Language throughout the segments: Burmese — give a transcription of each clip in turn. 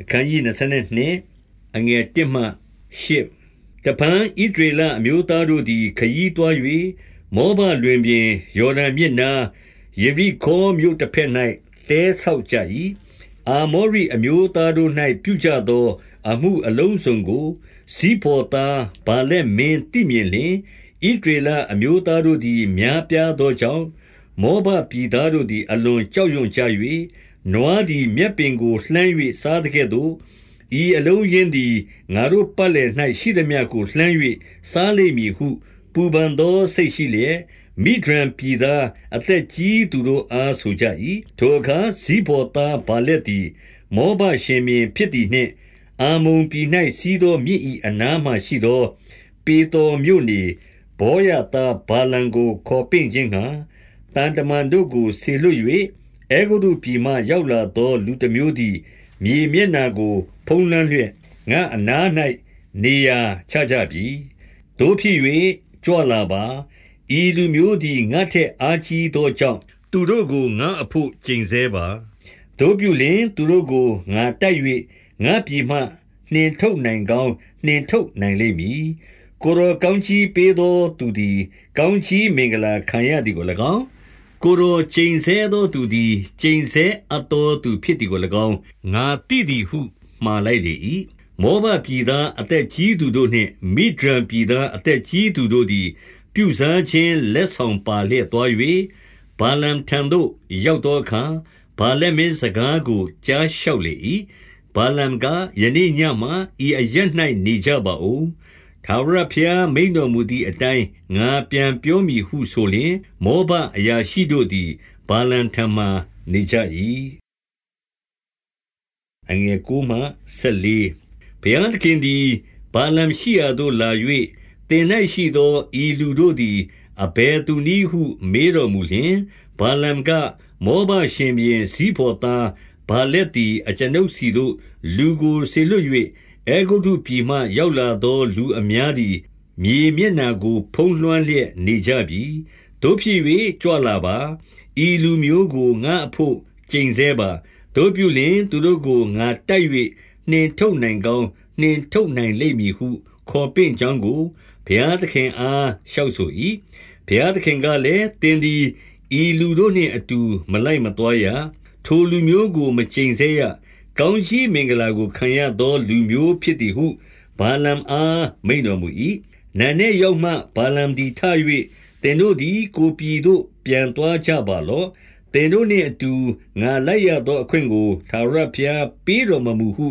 အခန်းကြီး22အငယ်1မှ8တပန်ဣဒရေလအမျိုးသားတို့သည်ခရီးသွား၍မောဘလွင်ပြင်ယော်ဒန်မြစ်နာယေရိခေါမြို့တစ်ဖက်၌တဲဆောက်ကြ၏အာမောရိအမျိုးသားတို့၌ပြုကြသော အမှုအလုံးစုံကိုဇိဖောသားဗာလက်မင်းတိမြင်လင်ဣဒရေလအမျိုးသားတို့သည်များပြားသောကြောင့်မောဘပြည်သားတို့သည်အလွန်ကြောက်ရွံ့ကြ၍ နွားသည်မြက်ပင်ကိုလှမ်း၍စားသကဲ့သို့ဤအလုံးရင်းသည်ငါတို့ပတ်လည်၌ရှိသမျှကိုလှမ်း၍စားလိမ့်မည်ဟု ပူပန်သောစိတ်ရှိလျက်မိဒရန်ပြည်သားအသက်ကြီးသူတို့အားဆိုကြ၏ထိုအခါဇိဘောသားဗာလက်သည် မောဘရှင်မြင်ဖြစ်သည်နှင့်အာမုန်ပြည်၌စီးသောမြစ်၏အနားမှရှိသော ပေတော်မြို့နေဘောရသားဘာလံကိုခေါ်ပင့်ခြင်းငှာတန်တမန်တို့ကိုဆေလွတ်၍ အဲဂုတ္တုပြည်မှရောက်လာသော လူတစ်မျိုးသည် မြေမျက်နှာကို ဖုံးလွှမ်းလျက်ငါအနား၌နေရာချကြပြီတို့ဖြစ်၍ကြွလာပါ ဤလူမျိုးသည် ငါထက်အားကြီးသောကြောင့် သူတို့ကို ငါအဖို့ ကျိန်ဆဲပါတို့ပြုလင် သူတို့ကို ငါတိုက်၍ငါပြည်မှ နှင်ထုတ်နိုင်ကောင်း နှင်ထုတ်နိုင်လိမ့်မည် ကိုရောကောင်းချီးပေးသောသူသည် ကောင်းချီးမင်္ဂလာခံရသည်ကို၎င်း ကိုယ်တော်ကျိန်ဆဲသောသူသည် ကျိန်ဆဲအပ်သောသူဖြစ်သည်ကို၎င်း ငါသိသည်ဟု မှားလိုက်လေ၏မောဘပြည်သားအသက်ကြီးသူတို့နှင့် မိဒရန်ပြည်သားအသက်ကြီးသူတို့သည် ပြုစားခြင်းလက်ဆောင်ပါလျက်သွား၍ဘာလံထံသို့ ရောက်သောအခါဘာလက်မင်းစကားကို ကြားလျှောက်လေ၏ဘာလံကယနေ့ညမှဤအရက်၌နေကြပါဦး ထာဝရဘုရားမိန်တော်မူသည့်အတိုင်း ငါပြန်ပြောမည်ဟုဆိုလျင် မောဘအရာရှိတို့သည်ဘာလံထံမှနေကြ၏အငယ်ကိုမှဆက်လီဘုရားသခင်သည်ဘာလံရှိရာသို့လာ၍တင်၌ရှိသော ဤလူတို့သည် အဘယ်သူနည်းဟု မေးတော်မူလျင်ဘာလံကမောဘရှင်ဘင်ဇီဖောသားဘာလက်သည် အကျွန်ုပ်စီသို့ လူကိုဆေလွတ်၍ အဲဂုတ္တုပြည်မှ ရောက်လာသော လူအများသည် မြေမျက်နှာကို ဖုံးလွှမ်းလျက်နေကြပြီ။သို့ဖြစ်၍ကြွလာပါ။ဤလူမျိုးကို ငါ့အဘို့ ကျိန်ဆဲပါ။သို့ပြုလျှင် သူတို့ကို ငါတိုက်၍နှင်ထုတ်နိုင်ကောင်း နှင်ထုတ်နိုင်လိမ့်မည်ဟု ခေါ်ပင့်ကြောင်းကို ဘုရားသခင်အား လျှောက်ဆို၏။ဘုရားသခင်ကလည်း၊သင်သည် ဤလူတို့နှင့်အတူ မလိုက်မသွားရ။ထိုလူမျိုးကို မကျိန်ဆဲရ ကောင်းကြီးမင်္ဂလာကိုခံရသော လူမျိုးဖြစ်သည်ဟု ဗာလမ်အား မိန့်တော်မူ၏။နံနက်ရောက်မှ ဗာလမ်သည်ထ၍သင်တို့သည် ကိုယ်ပြည်သို့ ပြန်သွားကြပါလော့။သင်တို့နှင့်အတူ ငါလိုက်ရသောအခွင့်ကို ထာဝရဘုရားပေးတော်မမူဟု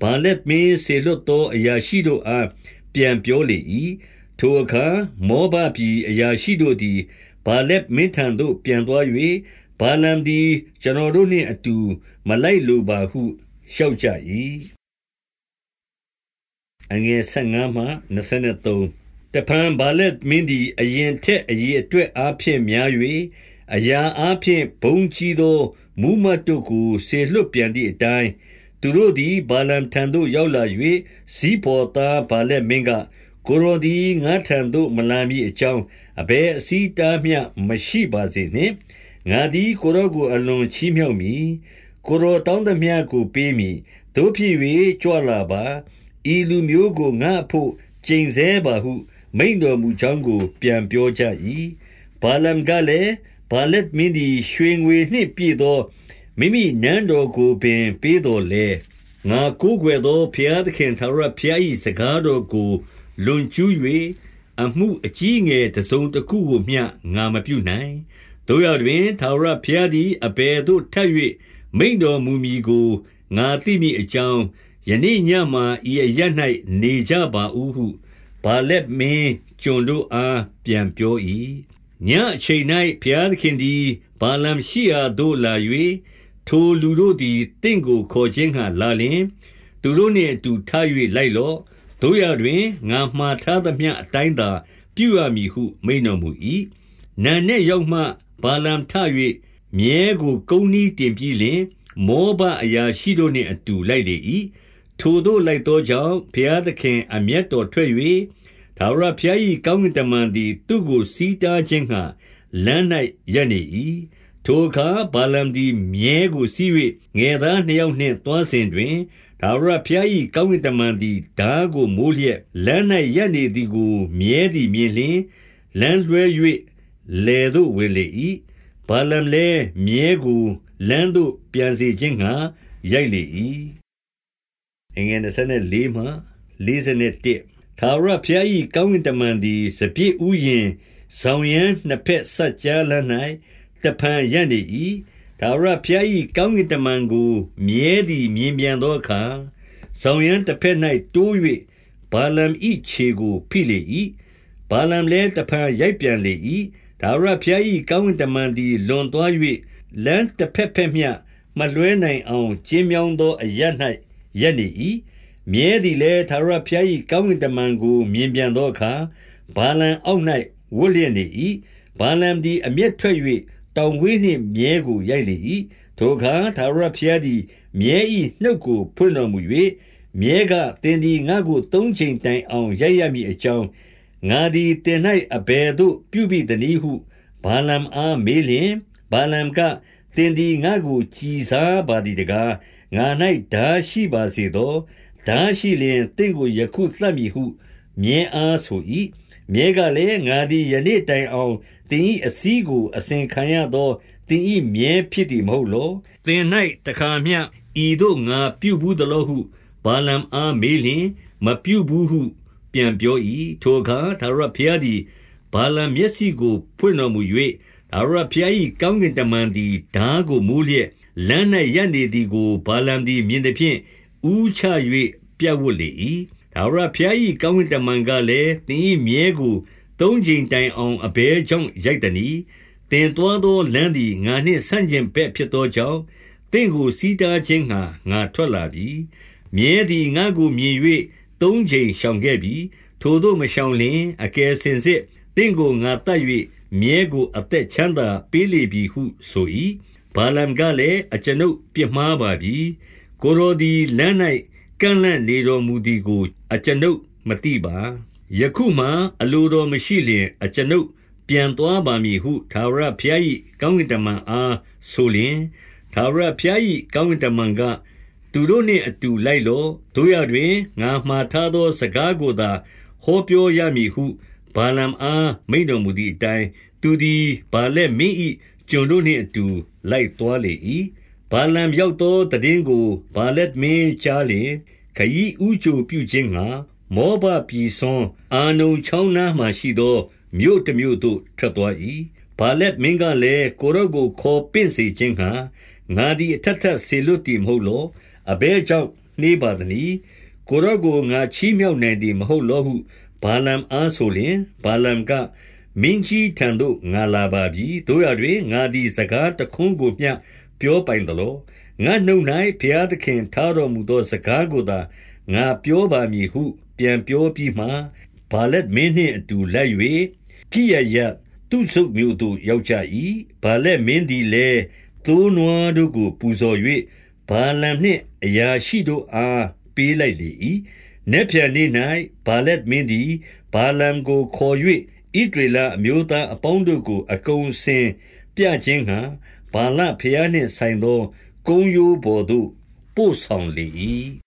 ဗာလက်မင်းစေလွှတ်သော အရာရှိတို့အား ပြန်ပြောလေ၏။ထိုအခါ မောဘပြည်အရာရှိတို့သည် ဗာလက်မင်းထံသို့ ပြန်သွား၍ ဗာလမ်သည် ကျွန်တော်တို့နှင့်အတူ မလိုက်လိုပါဟုလျှောက်ကြ၏အငယ်15မှ23တပံဘာလက်မင်းသည်အရင်ထက်အရေအတွက်အားဖြင့်များ၍အရာအားဖြင့်ဘုံကြီးသောမူမတ်တို့ကိုဆေလွတ်ပြန်သည့်အတိုင်းသူတို့သည်ဘာလံထံသို့ရောက်လာ၍ဇီဖော်သားဘာလက်မင်းကကိုရောသည်ငါထံသို့မလာမည်အကြောင်းအဘယ်အစည်းတားမျှမရှိပါစေနှင့် ငါသည်ကိုရောကို အလွန်ချီးမြှောက်မည်ကိုရောတောင်းသမျှကိုပေးမည်တို့ဖြစ်၍ကြွလာပါဤလူမျိုးကိုငါအဖို့ကျိန်ဆဲပါဟု မိန်တော်မူကြောင်းကို ပြန်ပြောကြ၏ဘာလမ်ကလည်းဘာလက်မင်းသည်ရွှေငွေနှင့်ပြည့်သောမိမိနန်းတော်ကိုပင် ပေးတော်လေငါကိုးကွယ်သောဘုရားသခင်သာရဘုရား၏စကားတော်ကိုလွန်ကျူး၍အမှုအကြီးငယ်တစုံတစ်ခုကိုမျှငါမပြုနိုင် တို့ရတွင်သာရဘုရားသည် အဘယ်သို့ထပ်၍မိန်တော်မူမည်ကို ငါသိမည်အကြောင်း ယနေ့ညမှာ ဤအရ၌နေကြပါဦးဟုဘာလက်မင်းကျွန်တို့အား ပြန်ပြော၏ညအချိန်၌ဘုရားသခင်သည်ဘာလမ်ရှိရာသို့လာ၍ထိုလူတို့သည်တင့်ကိုခေါ်ခြင်းဟံလာလျင် သူတို့နှင့်အတူထား၍လိုက်လော့တို့ရတွင် ငါမှားထားသမျှအတိုင်းသာ ပြုရမည်ဟု မိန်တော်မူ၏နာနဲ့ရောက်မှ ဘာလမ်ထ၍မြဲကိုကုန်းနီးတင်ပြီးလင် မောဘအရာရှိတို့နှင့်အတူလိုက်လေ၏ထိုတို့လိုက်သောကြောင့်ဘုရားသခင်အမျက်တော်ထွက်၍သာဝရဘုရား၏ကောင်းကင်တမန်သည် သူ့ကိုစီးတားခြင်းငှာလမ်း၌ရပ်နေ၏ထိုအခါဗာလမ်သည်မြဲကိုစီး၍ငယ်သားနှစ်ယောက်နှင့်သွားစဉ်တွင်ဒါဝရဖျား၏ကောင်းကင်တမန်သည်ဓာကိုမိုးလျက်လမ်း၌ရပ်နေသည်ကိုမြဲသည်မြင်လျင်လမ်းလွှဲ၍ လေသို့ဝင်လေ၏ဗာလမ်လည်းမြဲကိုလမ်းသို့ပြန်စေခြင်းငှာရိုက်လေ၏အငယ်24မှ41သာရဖျား၏ကောင်းကင်တမန်သည်စပြည့်ဥယင်ဆောင်ရန်နှစ်ဖက်ဆက်ကြားလ၌တဖန်ရပ်နေ၏ဒါဝရဖျား၏ကောင်းကင်တမန်ကိုမြဲသည်မြင်ပြန်သောအခါဆောင်ရန်တစ်ဖက်၌တိုး၍ဘာလမ်၏ခြေကိုဖိလေ၏ဘာလမ်လည်းတဖန်ရိုက်ပြန်လေ၏ ဒါဝရဖျား၏ကောင်းကင်တမန်သည်လွန်သွား၍လမ်းတစ်ဖက်ဖက်မျှမလွဲနိုင်အောင်ကျင်းမြောင်းသောအရ၌ရပ်နေ၏မြဲသည်လည်းသာရဖျား၏ကောင်းကင်တမန်ကိုမြင်ပြန်သောအခါဘာလမ်အောက်၌ဝတ်လျက်နေ၏ဗာလမ်သည်အမျက်ထွက်၍တောင်ဝေးနှင့်မြဲကိုရိုက်လေ၏ထိုအခါသာရဖျားသည်မြဲ၏နှုတ်ကိုဖွင့်တော်မူ၍မြဲကတင်သည်ငါကိုသုံးချိန်တိုင်အောင်ရိုက်ရမည်အကြောင်း ငါသည်တင်၌အဘယ်သို့ ပြုပြီးတနည်းဟု ဘာလမ်အားမေးလျင်ဘာလမ်ကတင်သည်ငါကိုကြည်စားပါသည်တကားငါ၌ဓာရှိပါစေသောဓာရှိလျင်တင့်ကိုယခုသတ်မည်ဟု မြဲအားဆို၏မြဲကလည်းငါသည်ယနေ့တိုင်အောင်တင်၏အစည်းကို အစဉ်ခံရသောတင်၏မြဲဖြစ်သည်မဟုတ်လောတင်၌တခါမျှဤသို့ငါပြုဘူးသလိုဟုဘာလံအားမေးလျင် မပြုဘူးဟု ပြန်ပြော၏ထိုအခါသာရဖျားသည်ဘာလံမျက်စိကိုဖွင့်တော်မူ၍သာရဖျား၏ကောင်းကင်တမန်သည်ဓာကိုမူးလျက်လမ်း၌ရပ်နေသည်ကိုဘာလံသည်မြင်သည်ဖြင့်ဥချ၍ပြတ်ဝတ်လေ၏ထာဝရဘုရား၏ကောင်းကင်တမန်ကလည်းသင်၏မြဲကိုသုံးချိန်တိုင်အောင်အဘဲကြောင့်ရိုက်တနီတင်သွားသောလမ်းသည်ငါနှင့်ဆန့်ကျင်ဘက်ဖြစ်သောကြောင့်တင့်ကိုစီးတားခြင်းငှာငါထွက်လာပြီမြဲသည်ငါကိုမြင်၍ သုံးချိန်ရှောင်ခဲ့ပြီထိုတို့မရှောင်လင်အကယ်စင်စစ်တင့်ကိုငါတတ်၍မြဲကိုအသက်ချမ်းသာပေးလေပြီဟုဆို၏ဘာလံကလည်းအကျွန်ုပ်ပြစ်မှားပါပြီကိုရိုဒီလမ်း၌ကန့်လန့်နေတော်မူသည်ကို အကျွန်ုပ်မသိပါယခုမှအလိုတော်မရှိလျင်အကျွန်ုပ်ပြန်သွားပါမည်ဟုသာဝရဘုရား၏ကောင်းကင်တမန်အားဆိုလျင်သာဝရဘုရား၏ကောင်းကင်တမန်က သူတို့နှင့်အတူလိုက်လောတို့ရတွင်ငါမှားထားသော စကားကိုသာဟောပြောရမည်ဟုဘာလံအားမိန်တော်မူသည့်အတိုင်းသူသည်ဘာလက်မင်း၏ကျွန်တို့နှင့်အတူလိုက်သွားလေ၏ဗာလံရောက်သောတည်င်းကိုဗာလက်မင်းကြားလျင်ခยีဥကြိုပြုခြင်းငှာမောဘပြည်စွန်အာနုံချောင်းနားမှရှိသောမြို့တစ်မြို့သို့ထွက်သွား၏ဗာလက်မင်းကလည်းကိုရော့ကိုခေါ်ပင့်စေခြင်းငှာငါသည်အထက်ထက်ဆေလွတ်တည်မဟုတ်လော အဘဲကြောင့်နှေးပါသည်။ကိုရော့ကိုငါချီးမြှောက်နိုင်သည်မဟုတ်လောဟုဗာလံအားဆိုလျင်ဗာလံကမင်းကြီးထံသို့ငါလာပါပြီတို့ရတွင်ငါသည်စကားတခွန်းကိုမျှပြောပိုင်သလောငါနှုတ်၌ဘုရားသခင်ထားတော်မူသောစကားကိုသာငါပြောပါမည်ဟု ပြန်ပြောပြီးမှဗာလက်မင်းနှင့်အတူလိုက်၍ကိယယသူဆုတ်မြို့သို့ရောက်ကြ၏ဗာလက်မင်းသည်လည်းသိုးနွားတို့ကိုပူဇော်၍ဗာလံနှင့် အရာရှိတို့အားပေးလိုက်လေ၏နက်ဖြန်နေ့၌ဗာလက်မင်းသည်ဗာလံကိုခေါ်၍ဣဒရေလအမျိုးသားအပေါင်းတို့ကို အကုန်စင်ပြခြင်းဟံဗာလဖျားနှင့်ဆိုင်သော ကုန်းရိုးပေါ်သို့ပို့ဆောင်လေ၏